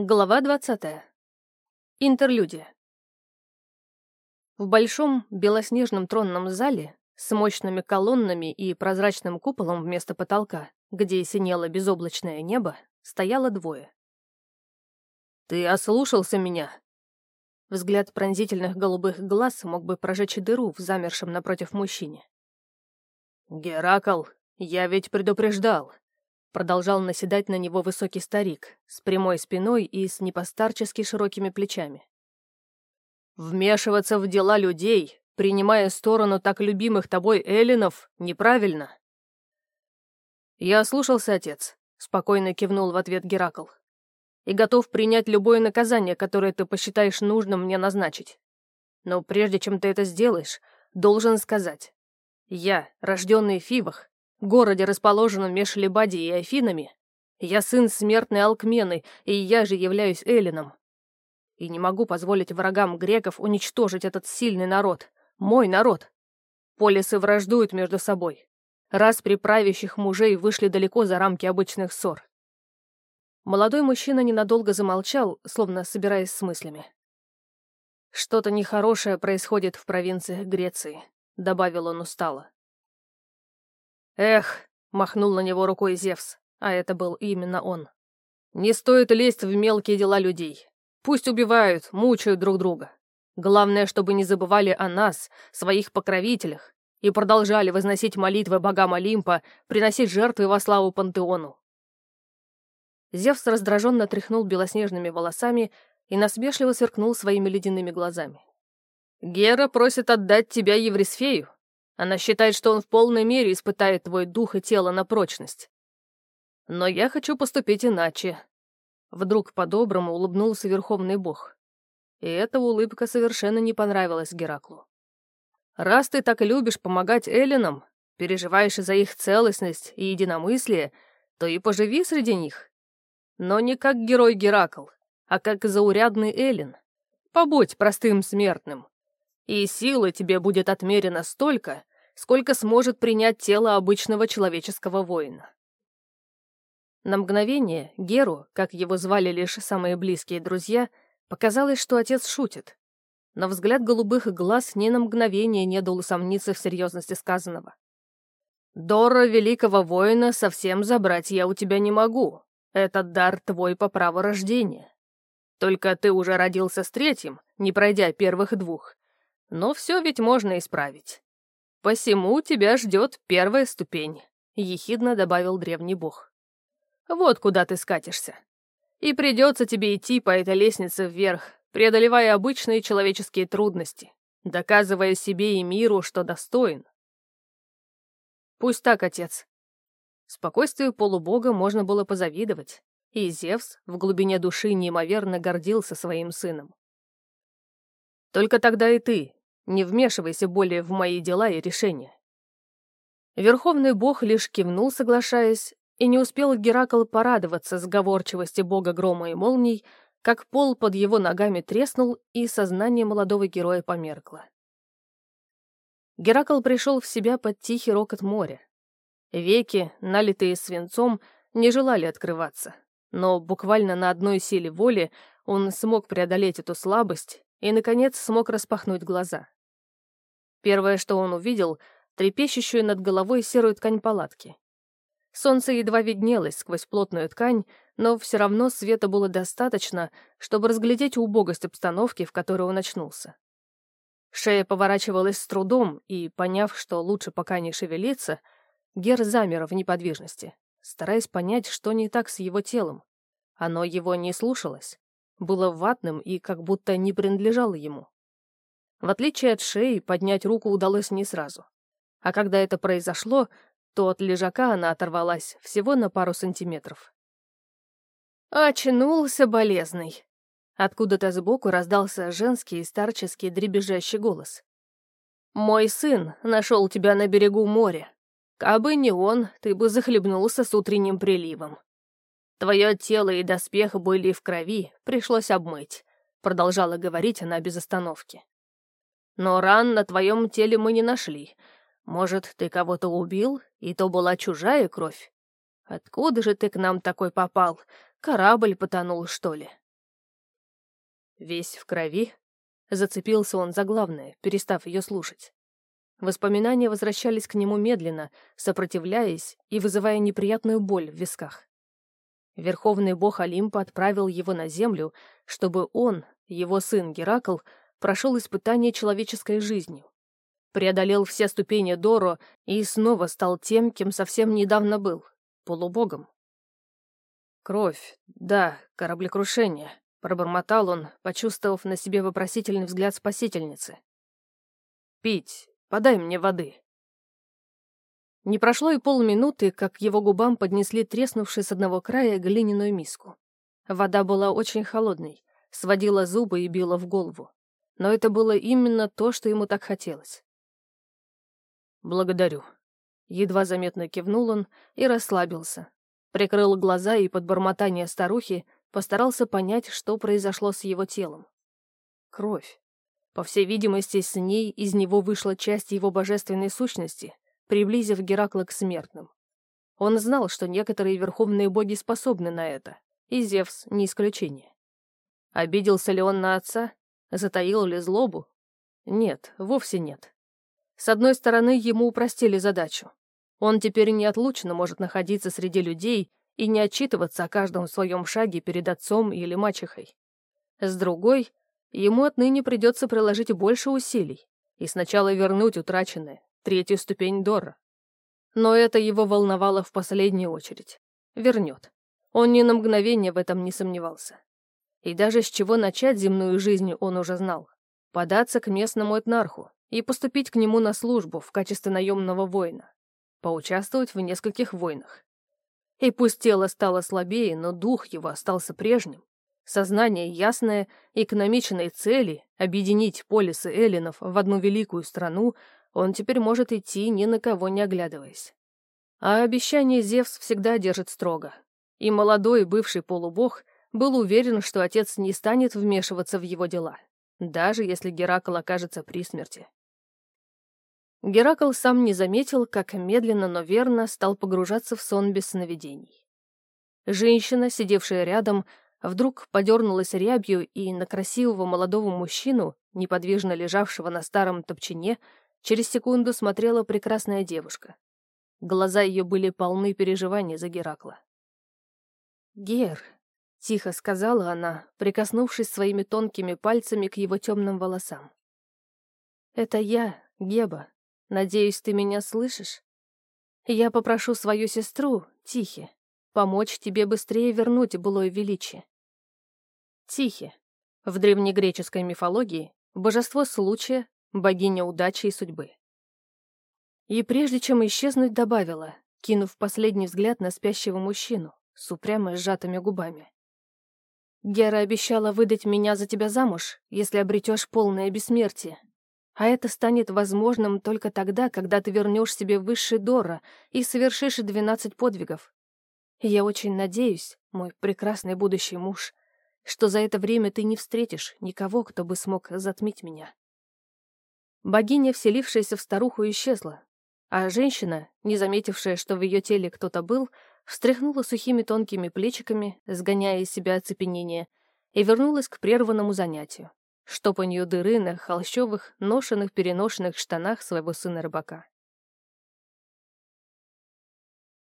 Глава 20. Интерлюдия. В большом белоснежном тронном зале с мощными колоннами и прозрачным куполом вместо потолка, где синело безоблачное небо, стояло двое. «Ты ослушался меня?» Взгляд пронзительных голубых глаз мог бы прожечь дыру в замершем напротив мужчине. «Геракл, я ведь предупреждал. Продолжал наседать на него высокий старик, с прямой спиной и с непостарчески широкими плечами. «Вмешиваться в дела людей, принимая сторону так любимых тобой эллинов, неправильно». «Я слушался, отец», — спокойно кивнул в ответ Геракл. «И готов принять любое наказание, которое ты посчитаешь нужным мне назначить. Но прежде чем ты это сделаешь, должен сказать. Я, рожденный Фивах, городе, расположенном меж Лебадией и Афинами. Я сын смертной Алкмены, и я же являюсь Эллином. И не могу позволить врагам греков уничтожить этот сильный народ, мой народ. Полисы враждуют между собой. Раз при правящих мужей вышли далеко за рамки обычных ссор. Молодой мужчина ненадолго замолчал, словно собираясь с мыслями. «Что-то нехорошее происходит в провинциях Греции», — добавил он устало. «Эх», — махнул на него рукой Зевс, а это был именно он. «Не стоит лезть в мелкие дела людей. Пусть убивают, мучают друг друга. Главное, чтобы не забывали о нас, своих покровителях, и продолжали возносить молитвы богам Олимпа, приносить жертвы во славу пантеону». Зевс раздраженно тряхнул белоснежными волосами и насмешливо сверкнул своими ледяными глазами. «Гера просит отдать тебя Еврисфею. Она считает, что он в полной мере испытает твой дух и тело на прочность. Но я хочу поступить иначе. Вдруг по-доброму улыбнулся Верховный Бог. И эта улыбка совершенно не понравилась Гераклу. Раз ты так любишь помогать эллинам, переживаешь за их целостность и единомыслие, то и поживи среди них. Но не как герой Геракл, а как заурядный эллин. Побудь простым смертным. И силы тебе будет отмерено столько, сколько сможет принять тело обычного человеческого воина. На мгновение Геру, как его звали лишь самые близкие друзья, показалось, что отец шутит. Но взгляд голубых глаз ни на мгновение не дал усомниться в серьезности сказанного. «Дора великого воина совсем забрать я у тебя не могу. Этот дар твой по праву рождения. Только ты уже родился с третьим, не пройдя первых двух. Но все ведь можно исправить. «Посему тебя ждет первая ступень», — ехидно добавил древний бог. «Вот куда ты скатишься. И придется тебе идти по этой лестнице вверх, преодолевая обычные человеческие трудности, доказывая себе и миру, что достоин». «Пусть так, отец». Спокойствию полубога можно было позавидовать, и Зевс в глубине души неимоверно гордился своим сыном. «Только тогда и ты, не вмешивайся более в мои дела и решения». Верховный бог лишь кивнул, соглашаясь, и не успел Геракл порадоваться сговорчивости бога грома и молний, как пол под его ногами треснул, и сознание молодого героя померкло. Геракл пришел в себя под тихий рокот моря. Веки, налитые свинцом, не желали открываться, но буквально на одной силе воли он смог преодолеть эту слабость и, наконец, смог распахнуть глаза. Первое, что он увидел, трепещущую над головой серую ткань палатки. Солнце едва виднелось сквозь плотную ткань, но все равно света было достаточно, чтобы разглядеть убогость обстановки, в которой он очнулся. Шея поворачивалась с трудом, и, поняв, что лучше пока не шевелиться, Гер замер в неподвижности, стараясь понять, что не так с его телом. Оно его не слушалось, было ватным и как будто не принадлежало ему. В отличие от шеи, поднять руку удалось не сразу. А когда это произошло, то от лежака она оторвалась всего на пару сантиметров. «Очнулся болезный!» Откуда-то сбоку раздался женский и старческий дребезжащий голос. «Мой сын нашел тебя на берегу моря. Кабы не он, ты бы захлебнулся с утренним приливом. Твое тело и доспех были в крови, пришлось обмыть», — продолжала говорить она без остановки. Но ран на твоем теле мы не нашли. Может, ты кого-то убил, и то была чужая кровь? Откуда же ты к нам такой попал? Корабль потонул, что ли? Весь в крови? Зацепился он за главное, перестав ее слушать. Воспоминания возвращались к нему медленно, сопротивляясь и вызывая неприятную боль в висках. Верховный бог Олимпа отправил его на землю, чтобы он, его сын Геракл, прошел испытание человеческой жизнью. Преодолел все ступени Доро и снова стал тем, кем совсем недавно был — полубогом. «Кровь, да, кораблекрушение», — пробормотал он, почувствовав на себе вопросительный взгляд спасительницы. «Пить, подай мне воды». Не прошло и полминуты, как его губам поднесли треснувшую с одного края глиняную миску. Вода была очень холодной, сводила зубы и била в голову. Но это было именно то, что ему так хотелось. «Благодарю». Едва заметно кивнул он и расслабился. Прикрыл глаза и под бормотание старухи постарался понять, что произошло с его телом. Кровь. По всей видимости, с ней из него вышла часть его божественной сущности — приблизив Геракла к смертным. Он знал, что некоторые верховные боги способны на это, и Зевс не исключение. Обиделся ли он на отца? Затаил ли злобу? Нет, вовсе нет. С одной стороны, ему упростили задачу. Он теперь неотлучно может находиться среди людей и не отчитываться о каждом своем шаге перед отцом или мачехой. С другой, ему отныне придется приложить больше усилий и сначала вернуть утраченное, третью ступень Дора. Но это его волновало в последнюю очередь. Вернет. Он ни на мгновение в этом не сомневался. И даже с чего начать земную жизнь он уже знал. Податься к местному этнарху и поступить к нему на службу в качестве наемного воина. Поучаствовать в нескольких войнах. И пусть тело стало слабее, но дух его остался прежним. Сознание ясное и к намеченной цели объединить полисы эллинов в одну великую страну он теперь может идти, ни на кого не оглядываясь. А обещание Зевс всегда держит строго. И молодой бывший полубог был уверен, что отец не станет вмешиваться в его дела, даже если Геракл окажется при смерти. Геракл сам не заметил, как медленно, но верно стал погружаться в сон без сновидений. Женщина, сидевшая рядом, вдруг подернулась рябью и на красивого молодого мужчину, неподвижно лежавшего на старом топчине, Через секунду смотрела прекрасная девушка. Глаза ее были полны переживаний за Геракла. «Гер», — тихо сказала она, прикоснувшись своими тонкими пальцами к его темным волосам. «Это я, Геба. Надеюсь, ты меня слышишь? Я попрошу свою сестру, Тихи, помочь тебе быстрее вернуть былое величие». Тихи. В древнегреческой мифологии божество случая, богиня удачи и судьбы. И прежде чем исчезнуть, добавила, кинув последний взгляд на спящего мужчину с упрямо сжатыми губами. «Гера обещала выдать меня за тебя замуж, если обретешь полное бессмертие. А это станет возможным только тогда, когда ты вернешь себе высший Дора и совершишь двенадцать подвигов. Я очень надеюсь, мой прекрасный будущий муж, что за это время ты не встретишь никого, кто бы смог затмить меня». Богиня, вселившаяся в старуху, исчезла, а женщина, не заметившая, что в ее теле кто-то был, встряхнула сухими тонкими плечиками, сгоняя из себя оцепенение, и вернулась к прерванному занятию — штопанью дыры на холщовых, ношенных-переношенных штанах своего сына-рыбака.